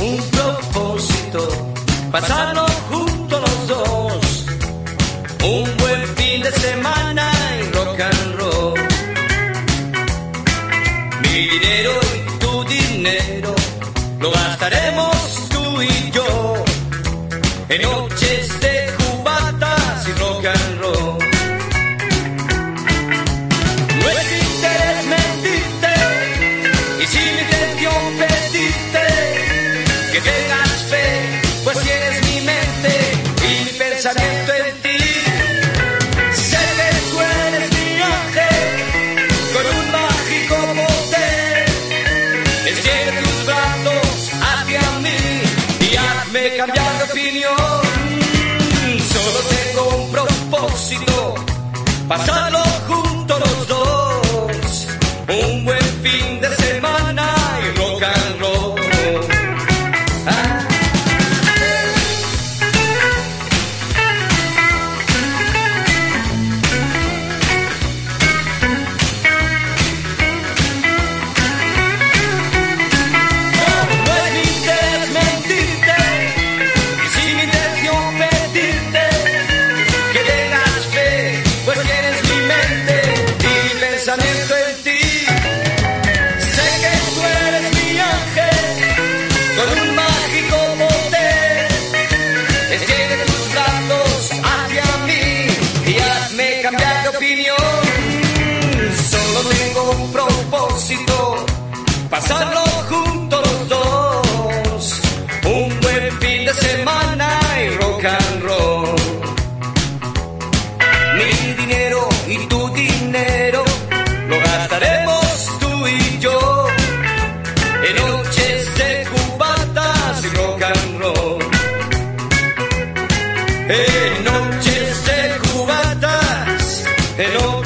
un propósito, pasarlo juntos los dos. Un buen fin de semana y rock and roll. Mi dinero y tu dinero lo gastaremos hazme cambiar de opinión. Solo tengo un propósito, pasarlo juntos los dos. Un buen fin de semana de opinión. Solo tengo un propósito, pasarlo juntos los dos. Un buen fin de semana y rock and roll. Mi dinero y tu dinero lo gastaremos tú y yo en noches de cubatas y rock and roll. En noches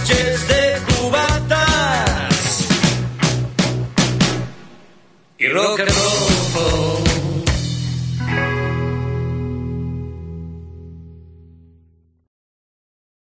noches de cubatas y rock and roll.